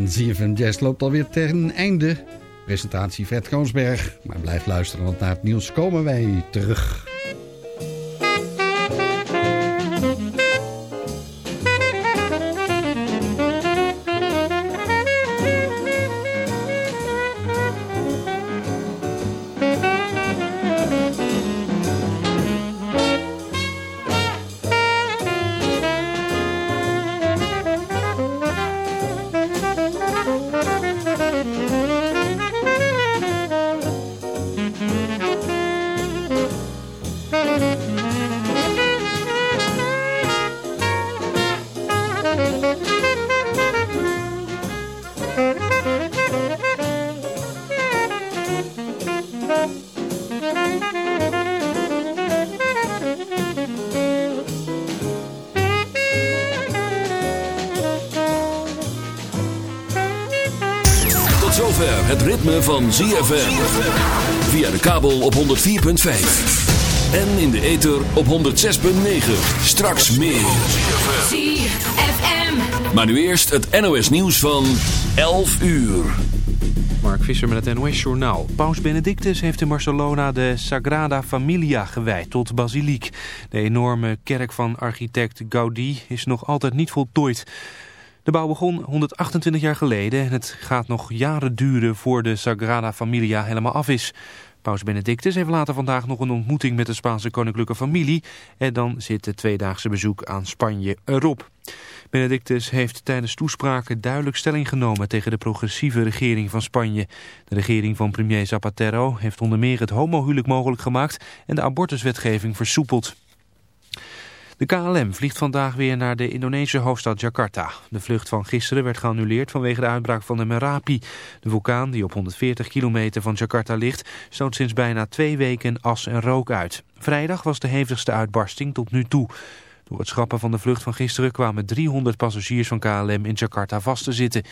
van ZFM Jazz loopt alweer ten einde. Presentatie Fred Koonsberg. Maar blijf luisteren, want na het nieuws komen wij terug. Van ZFM. Via de kabel op 104.5. En in de ether op 106.9. Straks meer. ZFM. Maar nu eerst het NOS nieuws van 11 uur. Mark Visser met het NOS Journaal. Paus Benedictus heeft in Barcelona de Sagrada Familia gewijd tot basiliek. De enorme kerk van architect Gaudí is nog altijd niet voltooid. De bouw begon 128 jaar geleden en het gaat nog jaren duren voor de Sagrada Familia helemaal af is. Paus Benedictus heeft later vandaag nog een ontmoeting met de Spaanse koninklijke familie en dan zit het tweedaagse bezoek aan Spanje erop. Benedictus heeft tijdens toespraken duidelijk stelling genomen tegen de progressieve regering van Spanje. De regering van premier Zapatero heeft onder meer het homohuwelijk mogelijk gemaakt en de abortuswetgeving versoepeld. De KLM vliegt vandaag weer naar de Indonesische hoofdstad Jakarta. De vlucht van gisteren werd geannuleerd vanwege de uitbraak van de Merapi. De vulkaan, die op 140 kilometer van Jakarta ligt, stoot sinds bijna twee weken as en rook uit. Vrijdag was de hevigste uitbarsting tot nu toe. Door het schrappen van de vlucht van gisteren kwamen 300 passagiers van KLM in Jakarta vast te zitten.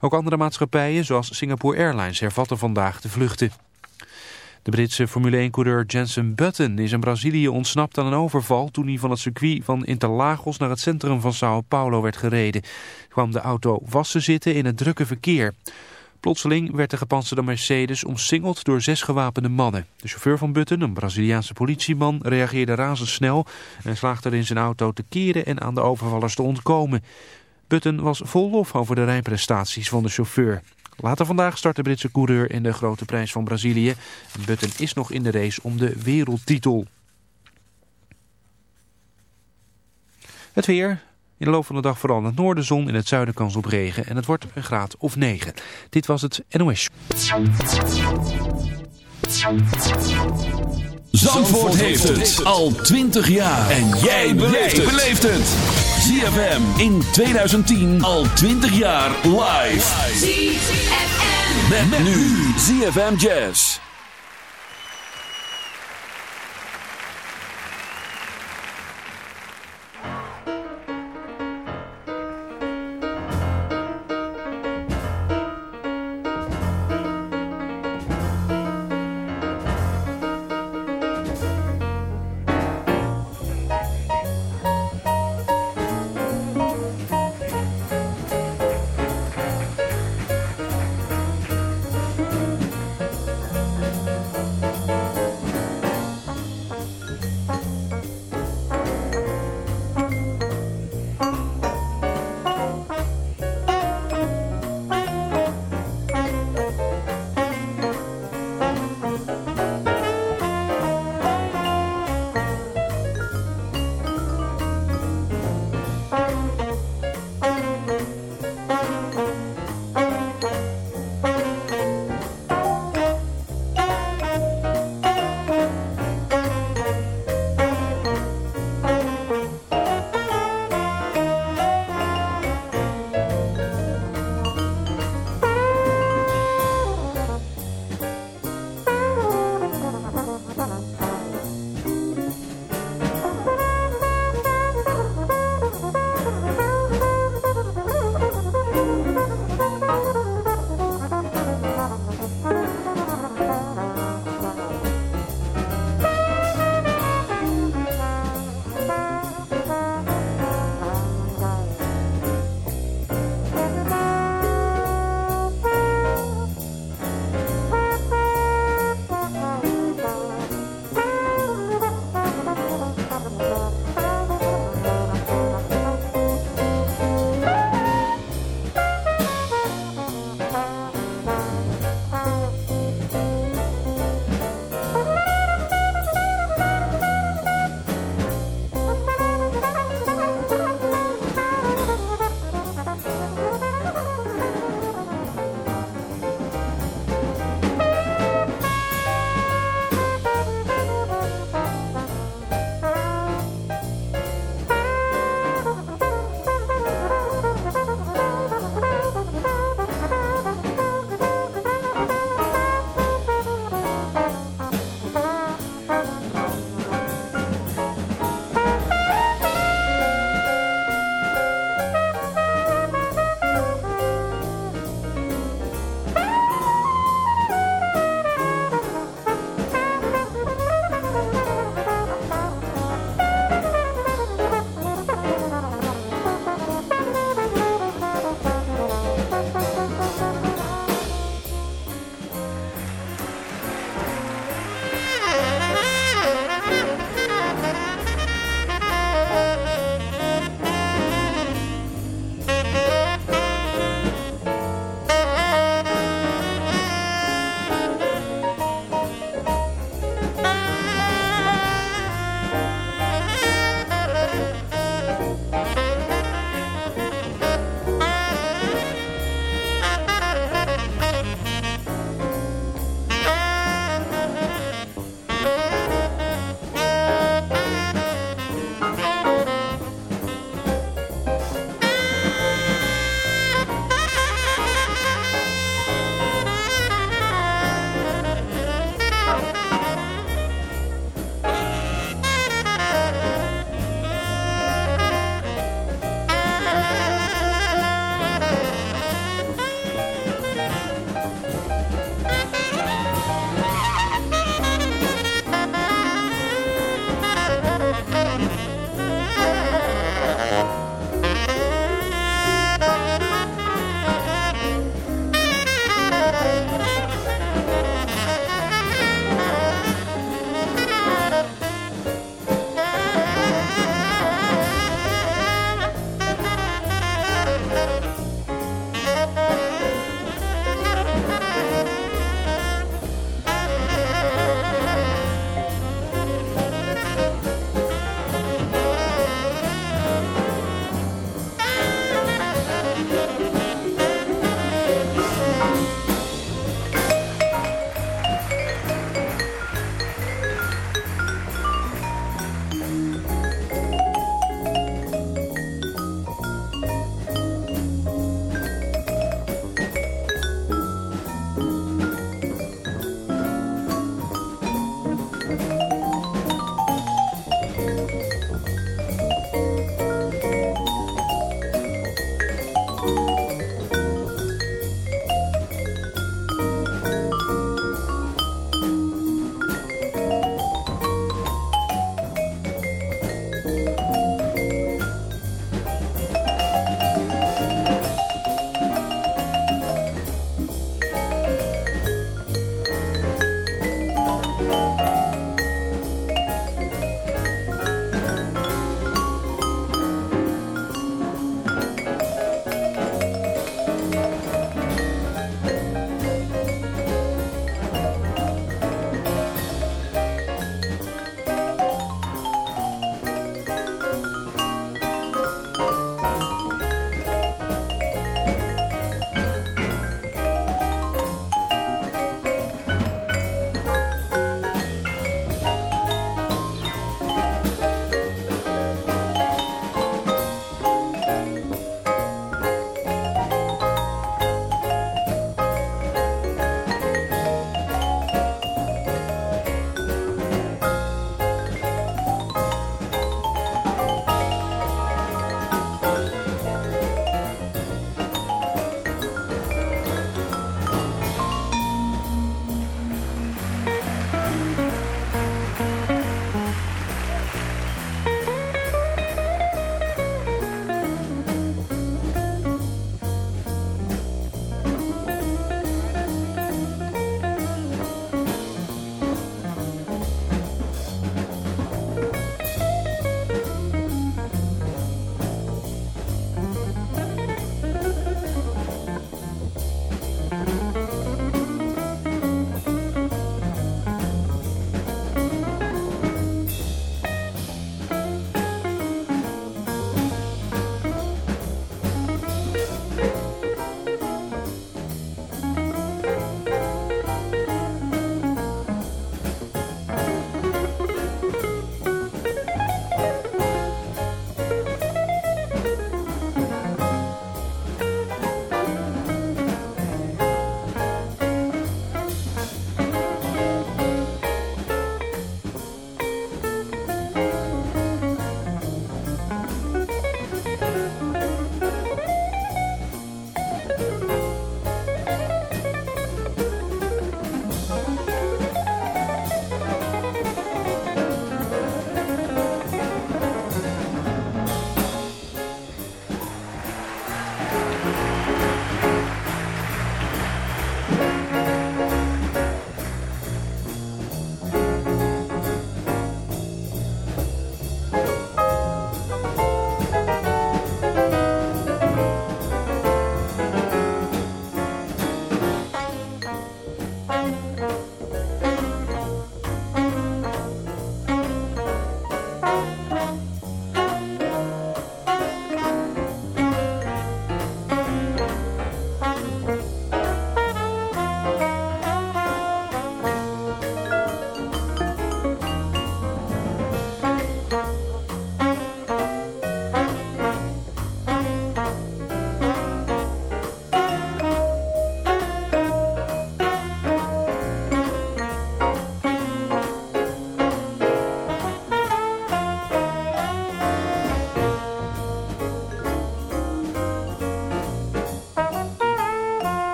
Ook andere maatschappijen, zoals Singapore Airlines, hervatten vandaag de vluchten. De Britse Formule 1-coureur Jensen Button is in Brazilië ontsnapt aan een overval... toen hij van het circuit van Interlagos naar het centrum van Sao Paulo werd gereden. kwam de auto vast te zitten in het drukke verkeer. Plotseling werd de gepantserde Mercedes omsingeld door zes gewapende mannen. De chauffeur van Button, een Braziliaanse politieman, reageerde razendsnel... en slaagde er in zijn auto te keren en aan de overvallers te ontkomen. Button was vol lof over de rijprestaties van de chauffeur. Later vandaag start de Britse coureur in de grote prijs van Brazilië. Button is nog in de race om de wereldtitel. Het weer. In de loop van de dag vooral in het noorden zon, in het zuiden kans op regen. En het wordt een graad of 9. Dit was het NOS. Zandvoort heeft het al 20 jaar. En jij beleeft het. ZFM in 2010 al 20 jaar live. ZFM. Met, met nu ZFM Jazz.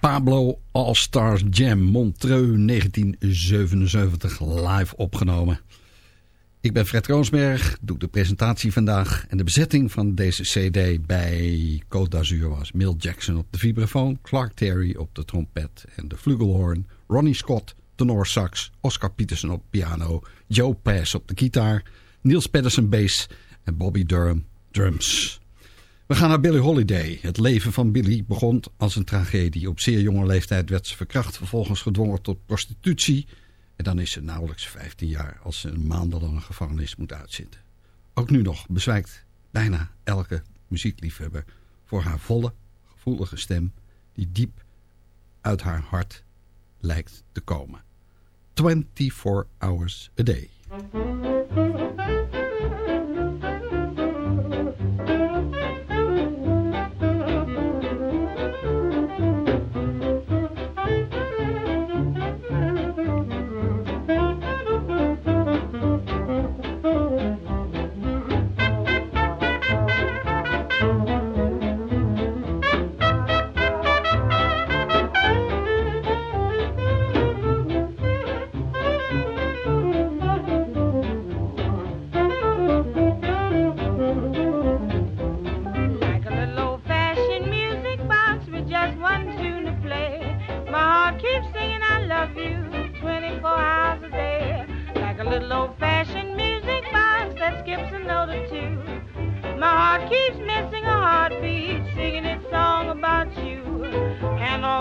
Pablo All-Stars Jam Montreux 1977 live opgenomen. Ik ben Fred Roosberg, doe de presentatie vandaag. En de bezetting van deze cd bij Côte d'Azur was Mill Jackson op de vibrafoon... Clark Terry op de trompet en de flugelhorn... Ronnie Scott, tenor sax, Oscar Peterson op piano... Joe Pass op de gitaar, Niels Pedersen bass en Bobby Durham drums... We gaan naar Billie Holiday. Het leven van Billie begon als een tragedie. Op zeer jonge leeftijd werd ze verkracht, vervolgens gedwongen tot prostitutie. En dan is ze nauwelijks 15 jaar als ze een maandenlange gevangenis moet uitzitten. Ook nu nog bezwijkt bijna elke muziekliefhebber voor haar volle, gevoelige stem... die diep uit haar hart lijkt te komen. 24 hours a day.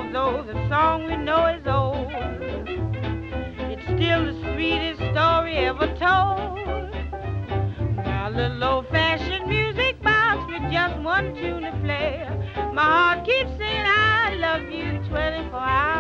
And although the song we know is old, it's still the sweetest story ever told. Now, little old-fashioned music box with just one tune to play. My heart keeps saying I love you 24 hours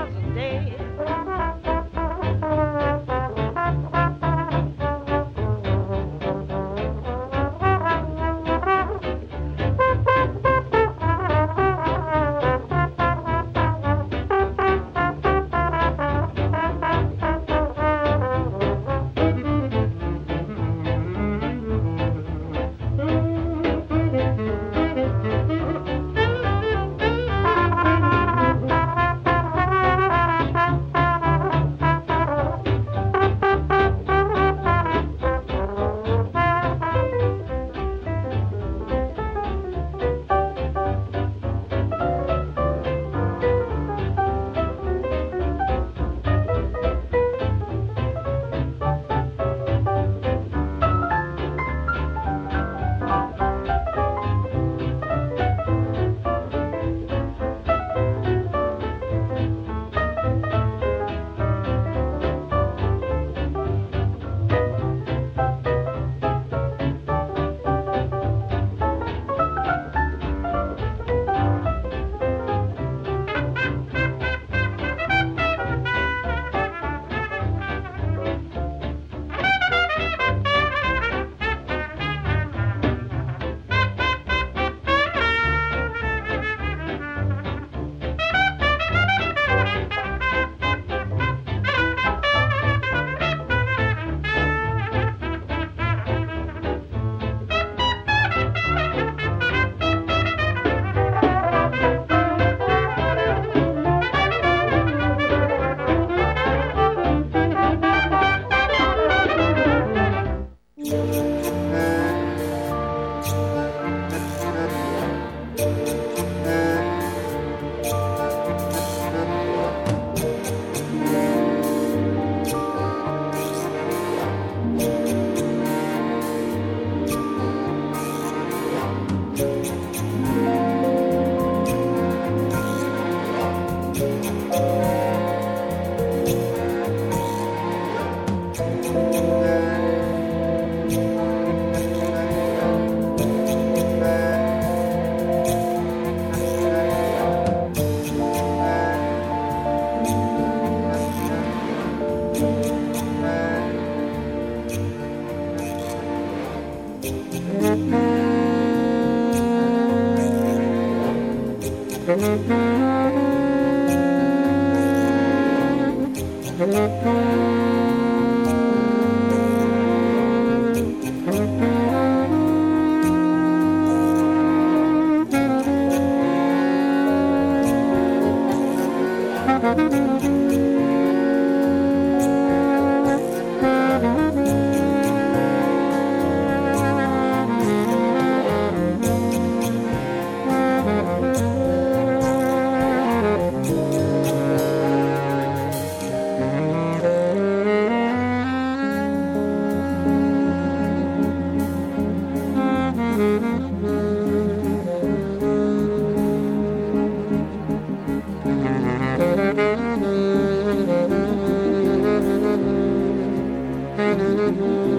Mm-hmm.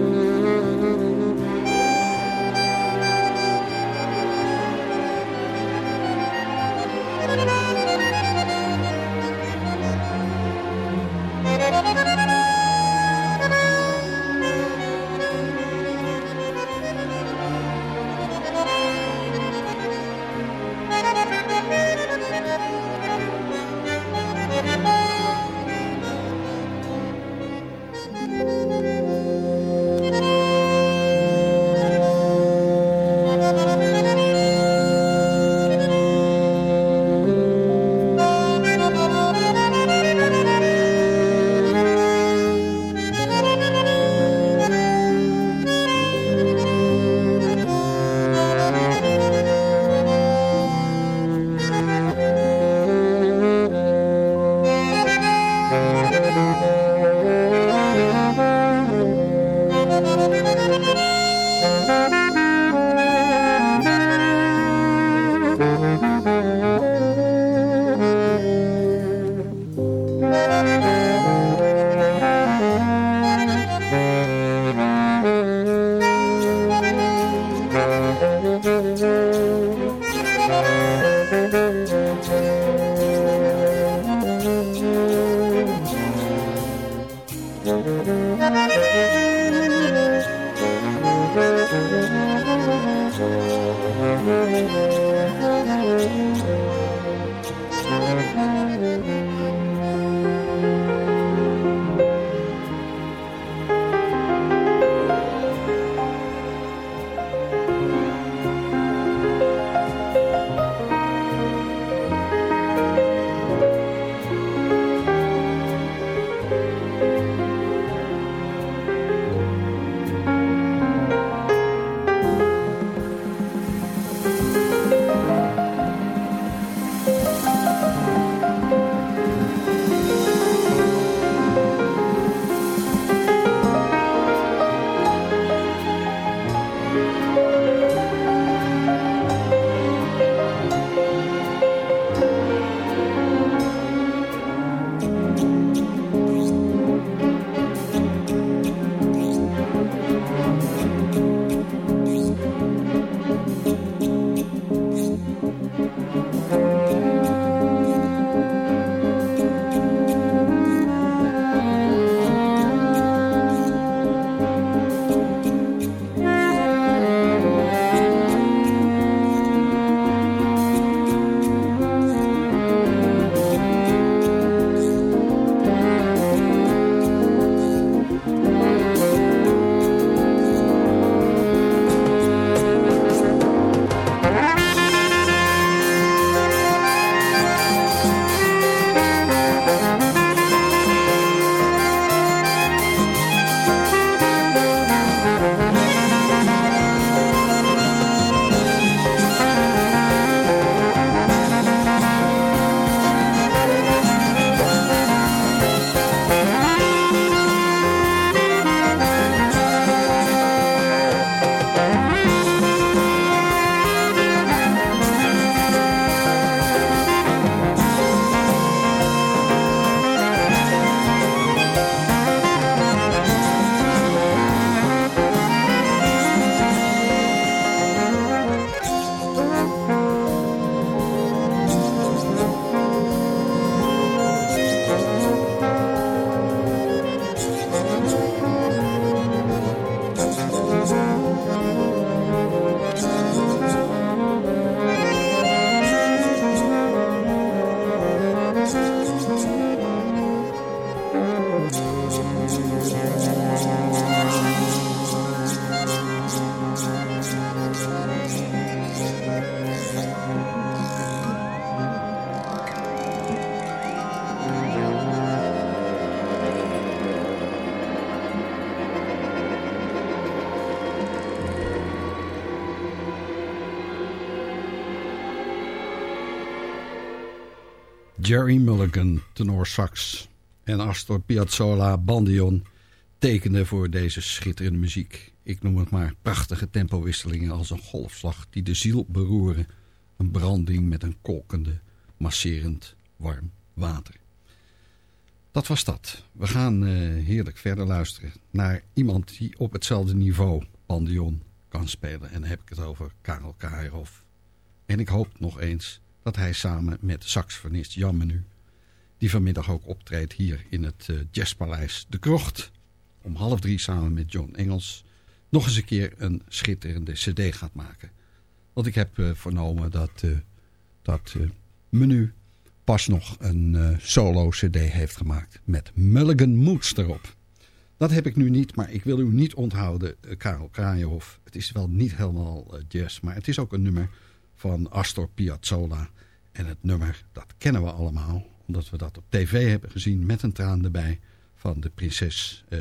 Jerry Mulligan, tenor sax en Astor Piazzolla, bandion, tekenden voor deze schitterende muziek. Ik noem het maar prachtige tempowisselingen als een golfslag die de ziel beroeren. Een branding met een kolkende, masserend warm water. Dat was dat. We gaan uh, heerlijk verder luisteren naar iemand die op hetzelfde niveau bandion kan spelen. En dan heb ik het over Karel Kairhoff. En ik hoop nog eens dat hij samen met saxofonist Jan Menu... die vanmiddag ook optreedt hier in het uh, Jazzpaleis De Krocht... om half drie samen met John Engels... nog eens een keer een schitterende cd gaat maken. Want ik heb uh, vernomen dat, uh, dat Menu pas nog een solo cd heeft gemaakt... met Mulligan Moods erop. Dat heb ik nu niet, maar ik wil u niet onthouden, Karel Kraaienhof. Het is wel niet helemaal jazz, maar het is ook een nummer van Astor Piazzolla. En het nummer, dat kennen we allemaal, omdat we dat op tv hebben gezien met een traan erbij van de prinses uh,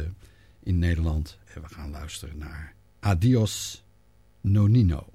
in Nederland. En we gaan luisteren naar Adios Nonino.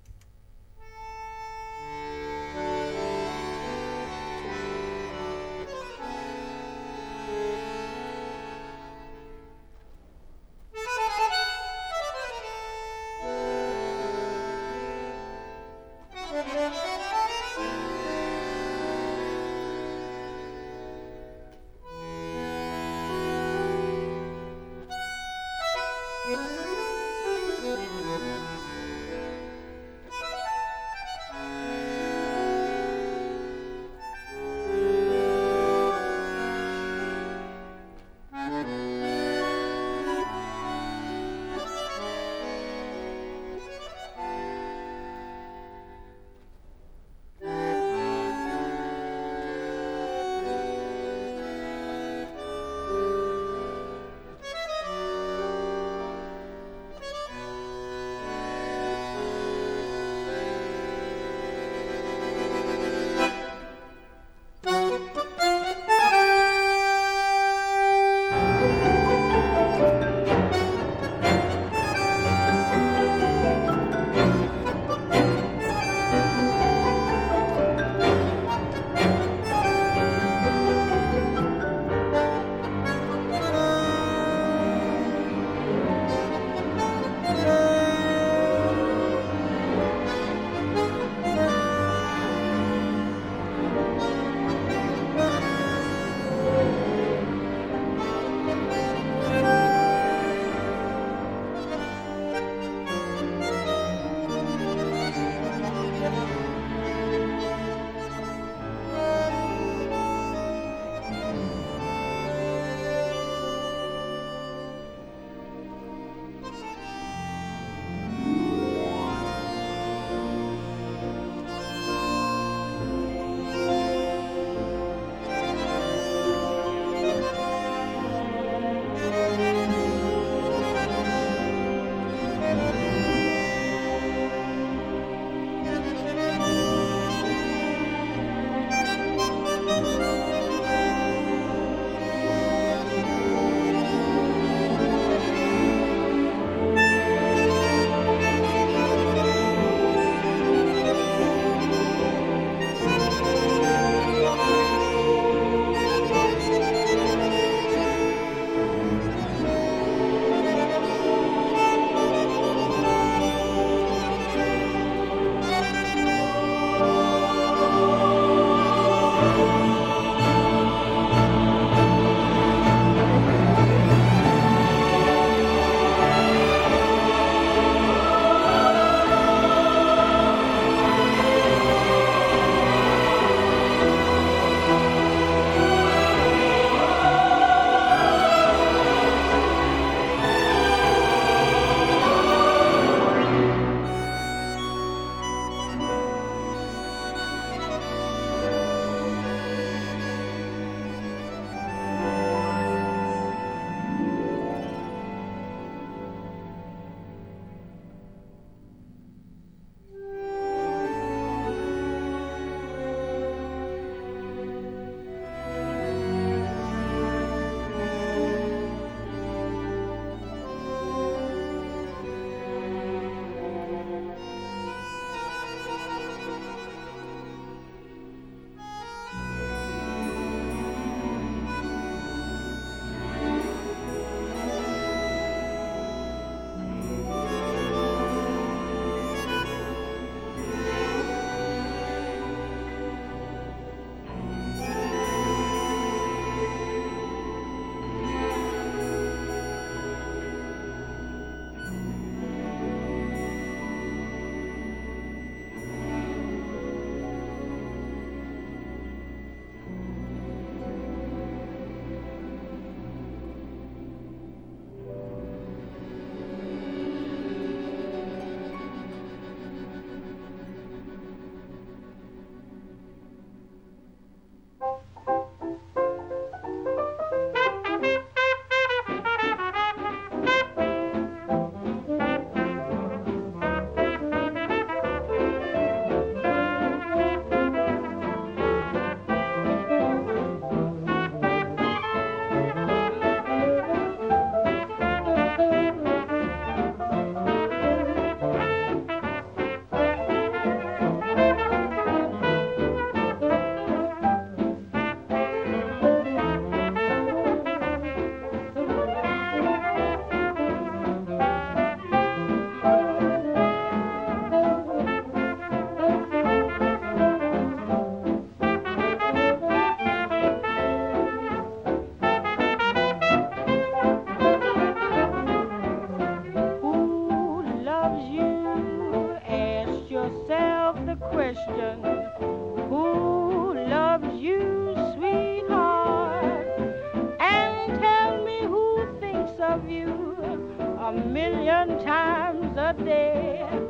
Day.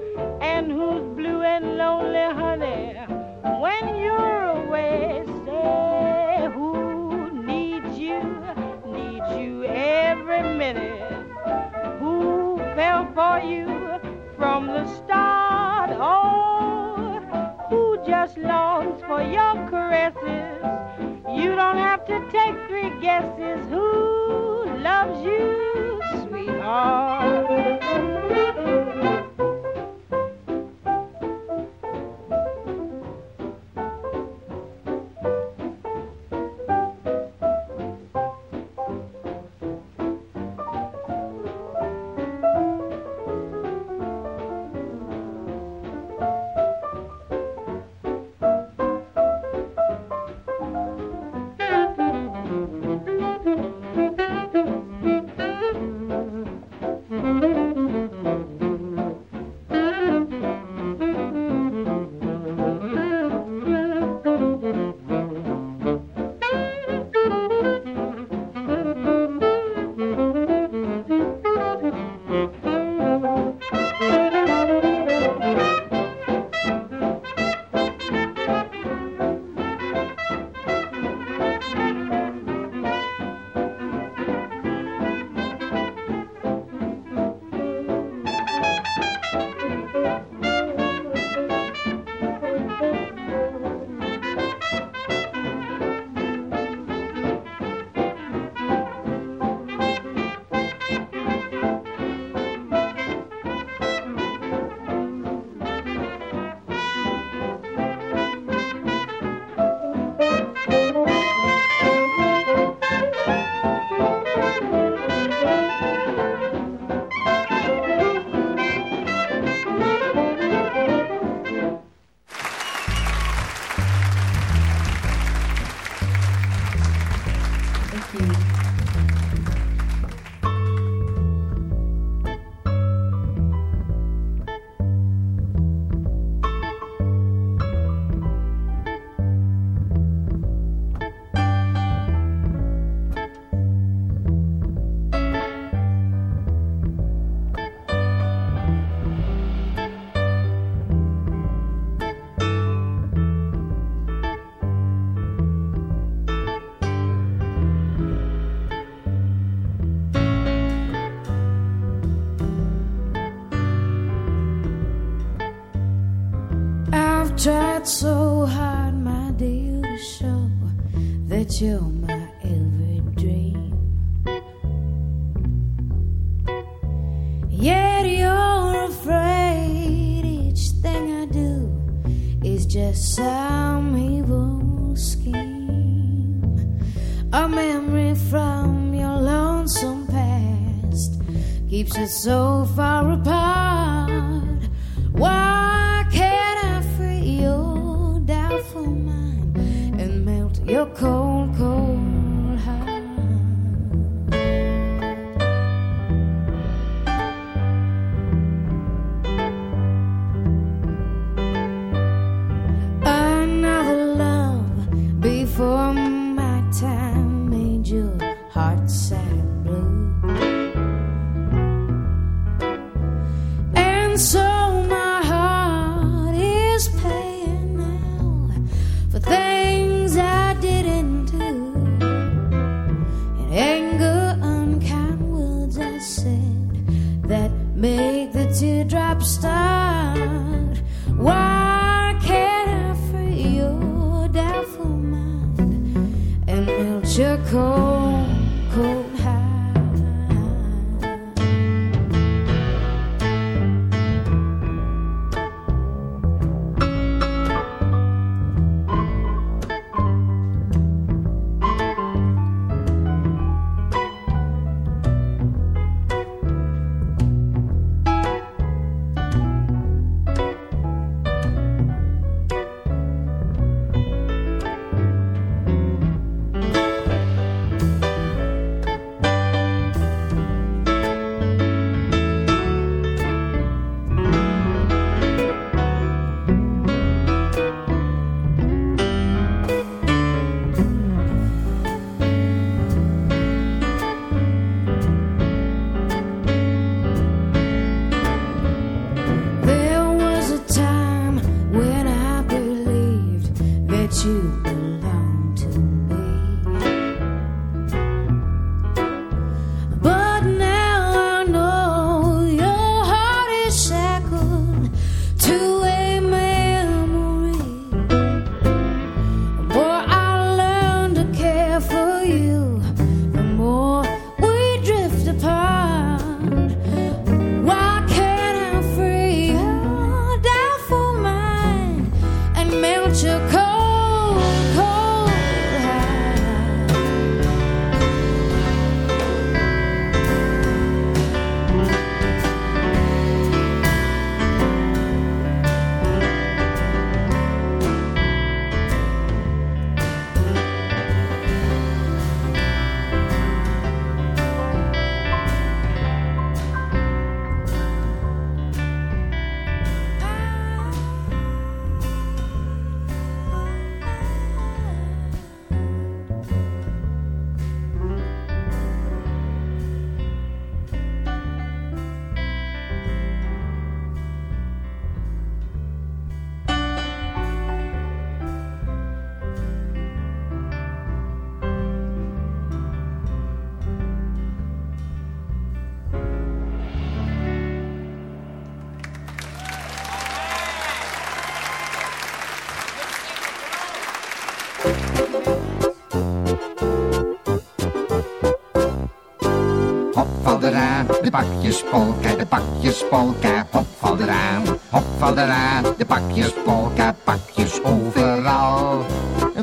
Hop, val eraan, hop, val eraan. De pakjespolka, pakjes overal.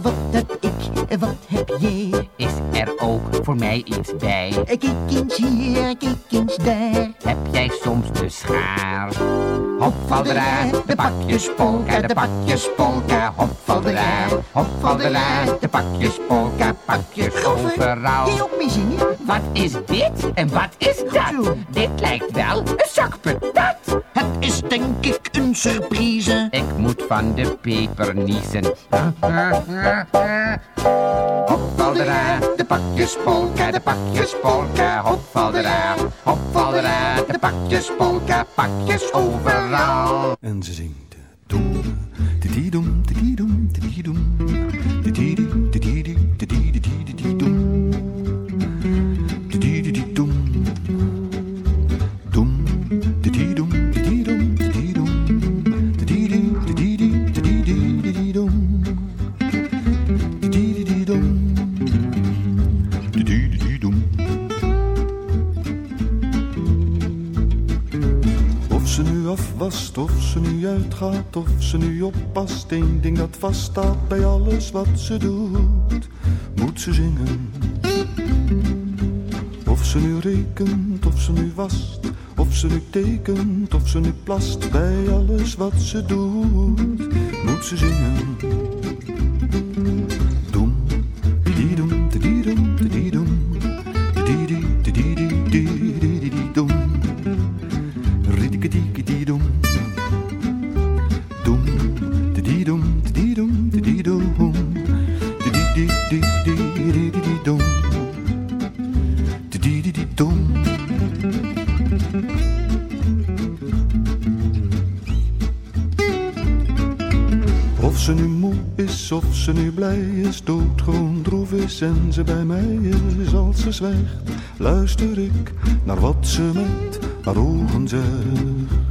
Wat heb ik, wat heb jij? Is er ook voor mij iets bij? Kijk eens hier, kijk eens daar. Heb jij soms de schaar? Hop, val eraan, de pakjespolka, de pakjespolka. Hop, val eraan, hop, eraan. De pakjespolka, pakjes overal. Ook mee zingen? Wat is dit en wat is Dit lijkt wel een zak patat. Het is denk ik een surprise. Ik moet van de peper niezen. Hop, val eraan, de pakjespolka, de pakjespolka. Hop, val eraan, hop, val eraan. De pakjespolka, pakjes overal. En ze zingt doem, tididoem, tididoem, tididoem, tididi, of ze nu uitgaat, of ze nu oppast. Eén ding dat vaststaat bij alles wat ze doet, moet ze zingen. Of ze nu rekent, of ze nu wast, of ze nu tekent, of ze nu plast. Bij alles wat ze doet, moet ze zingen. En ze bij mij is als ze zwijgt, luister ik naar wat ze met haar ogen zegt.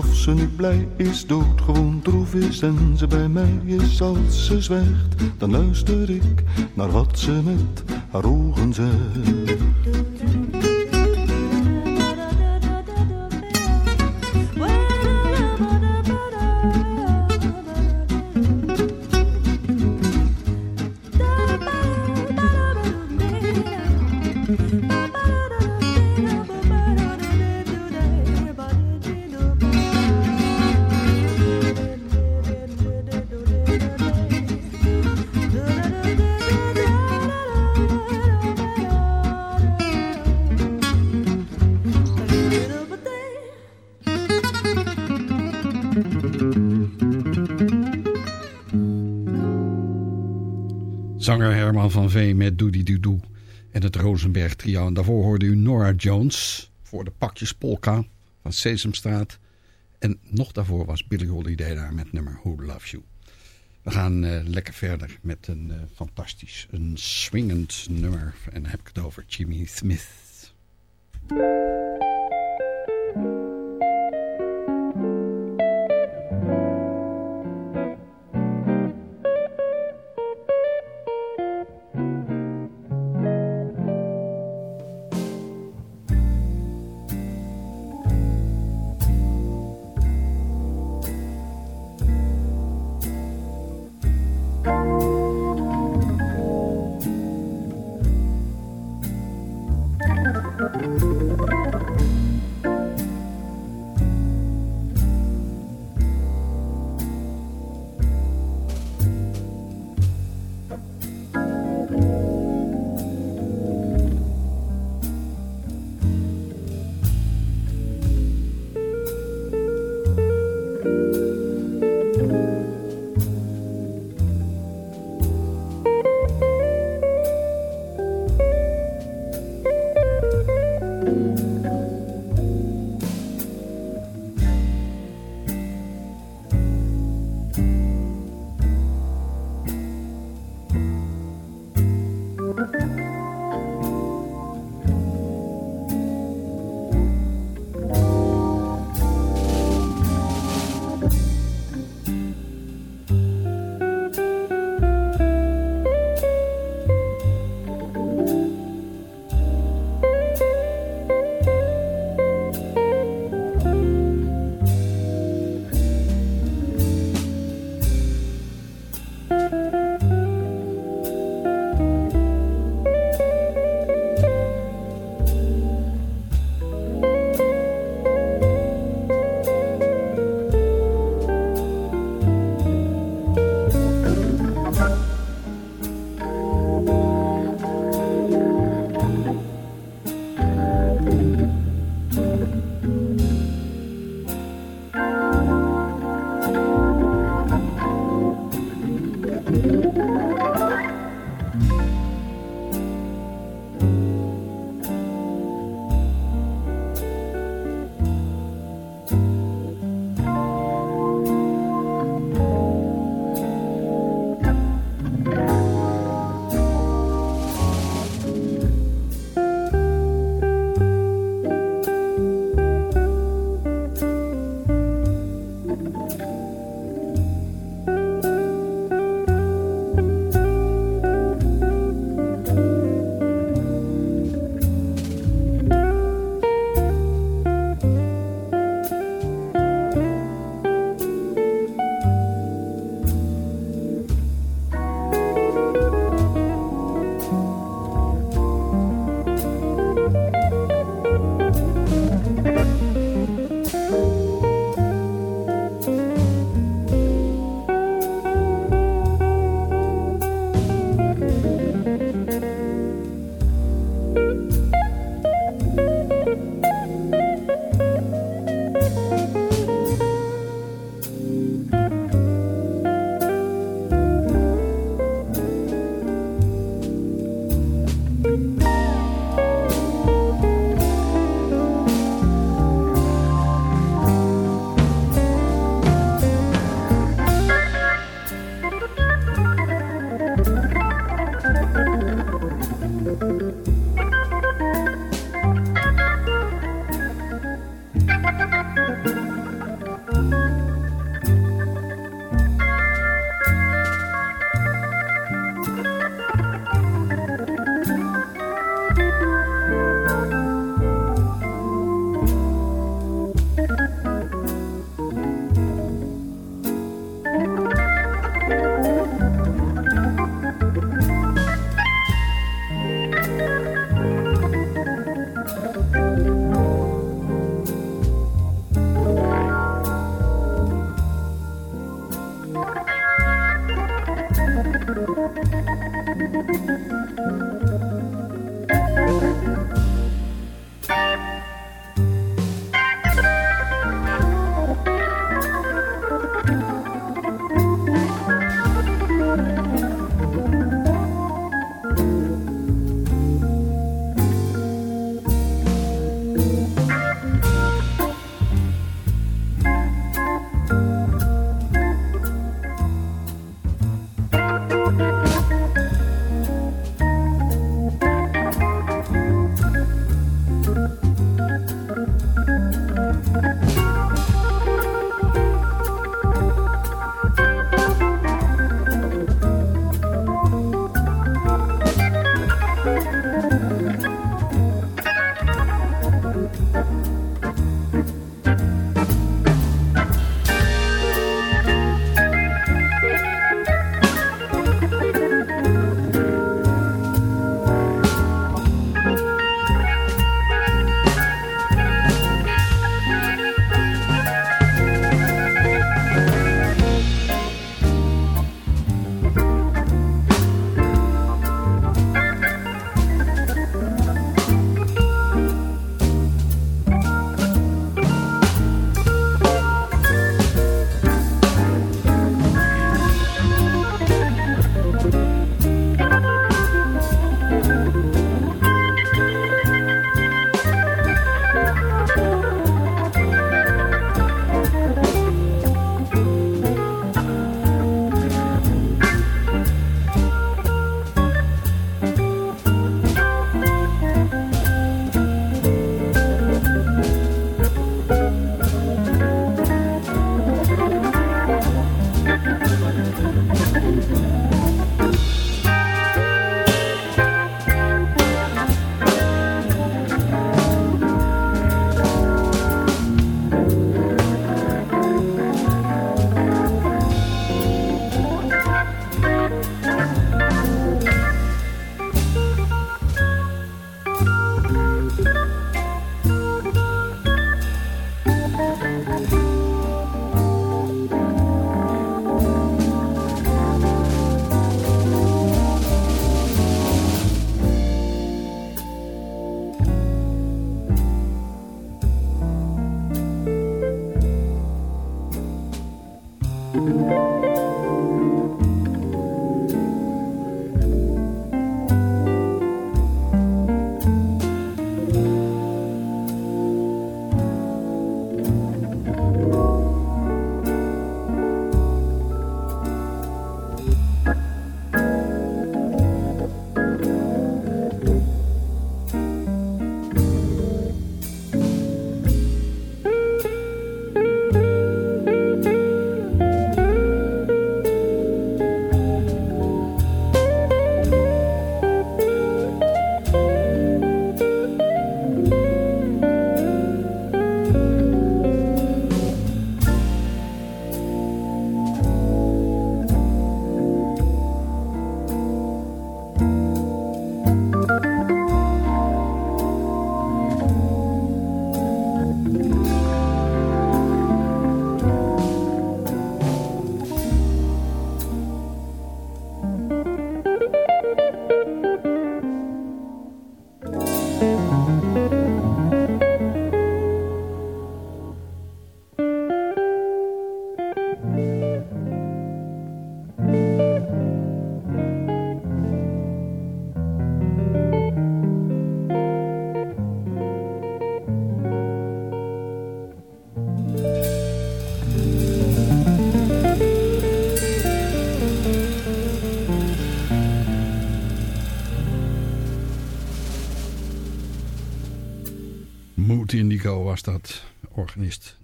Of ze nu blij is, doodgewoon droef is en ze bij mij is als ze zwijgt, dan luister ik naar wat ze met haar ogen zegt. Met Doody Doo Doo en het Rosenberg trio. En daarvoor hoorde u Nora Jones voor de pakjes polka van Sesamstraat. En nog daarvoor was Billy Holiday daar met nummer Who Loves You. We gaan eh, lekker verder met een eh, fantastisch, een swingend nummer. En dan heb ik het over Jimmy Smith.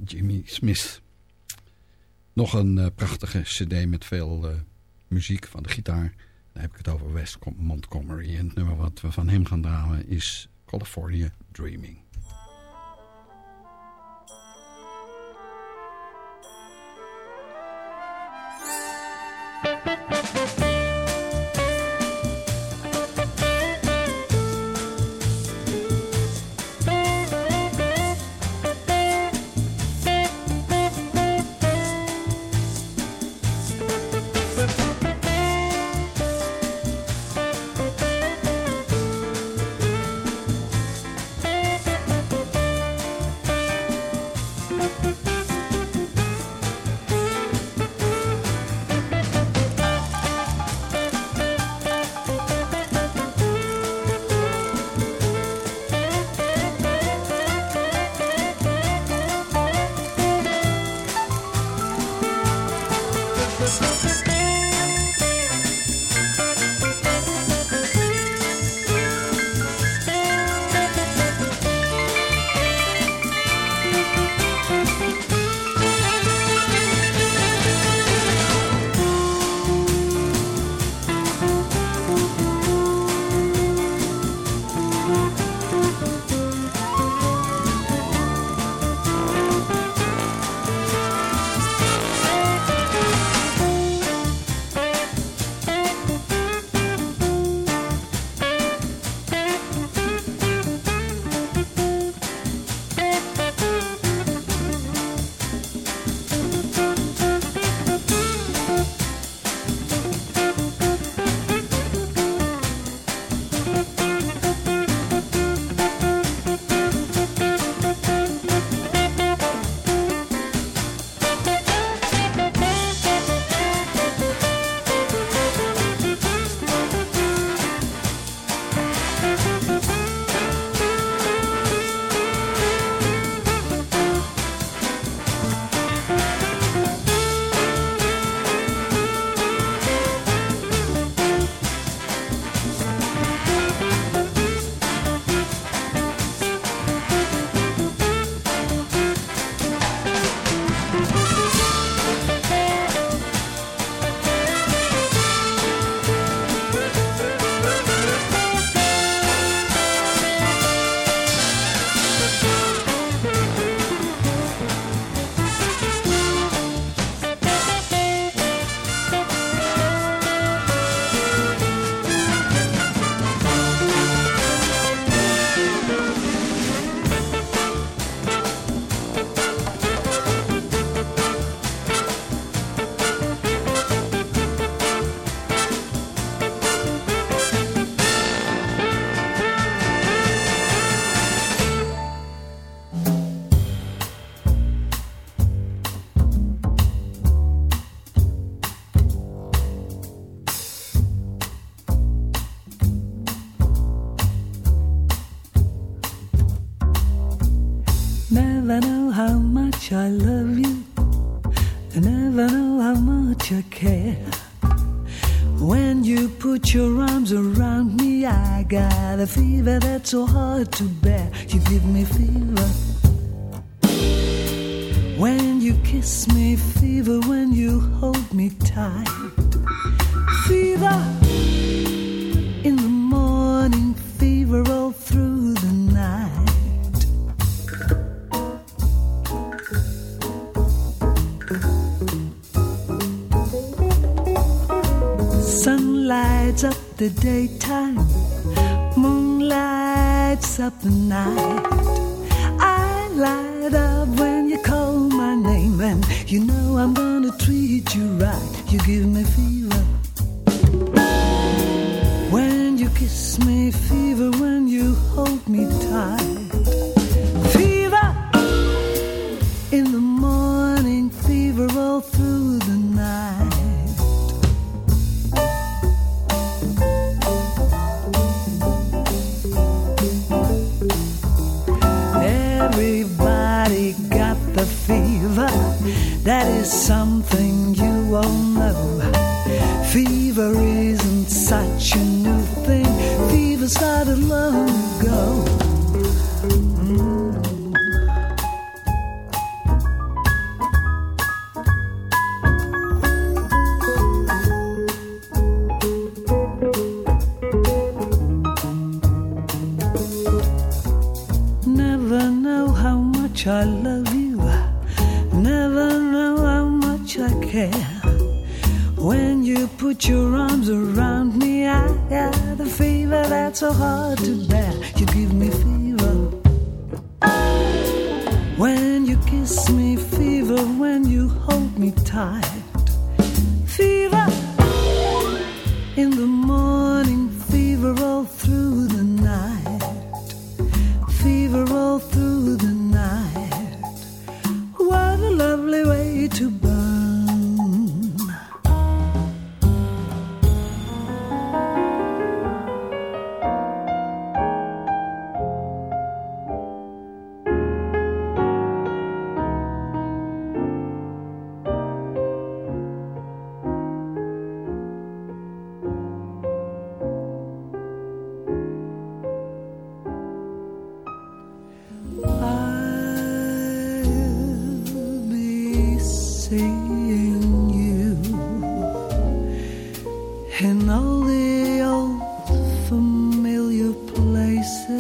Jimmy Smith. Nog een eh, prachtige cd met veel eh, muziek van de gitaar. Dan heb ik het over West Montgomery. En het nummer wat we van hem gaan draaien is California Dreaming. fever that's so hard to. In all the old familiar places,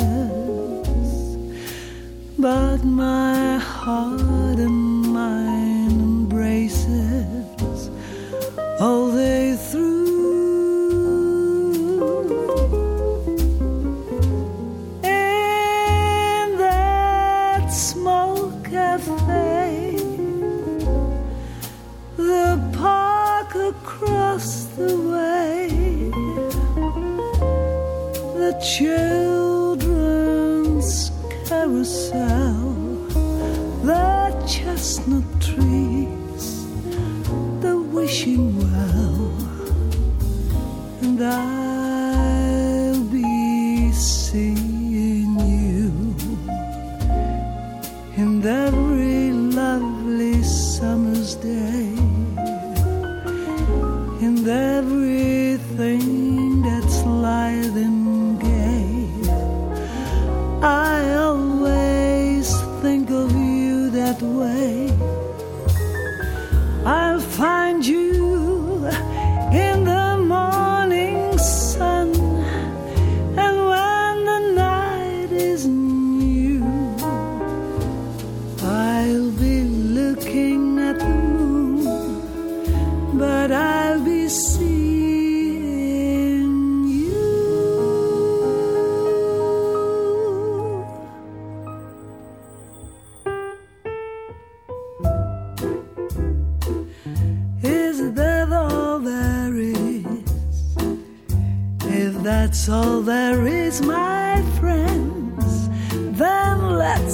but my heart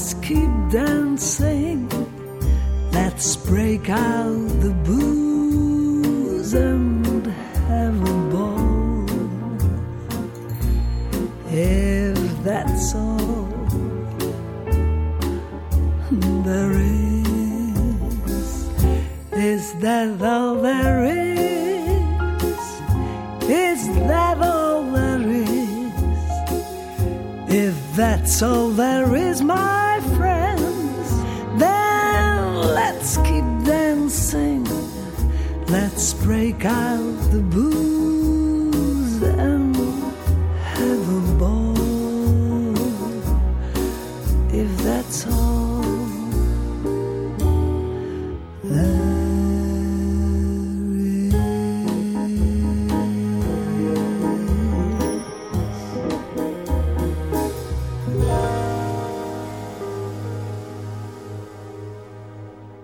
let's keep dancing. Let's break out the booze and have a ball. If that's all there is, is that all there is? Is that all there is? If that's all there is, my Let's break out the booze and have a ball. If that's all there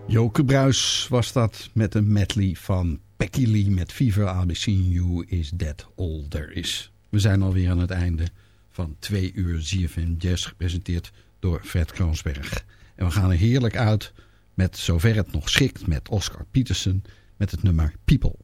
Joke Bruis was dat met een medley van Becky Lee met Fever I'll Seen You Is That All There Is. We zijn alweer aan het einde van twee uur ZFM Jazz gepresenteerd door Fred Kroonsberg. En we gaan er heerlijk uit met zover het nog schikt met Oscar Peterson met het nummer People.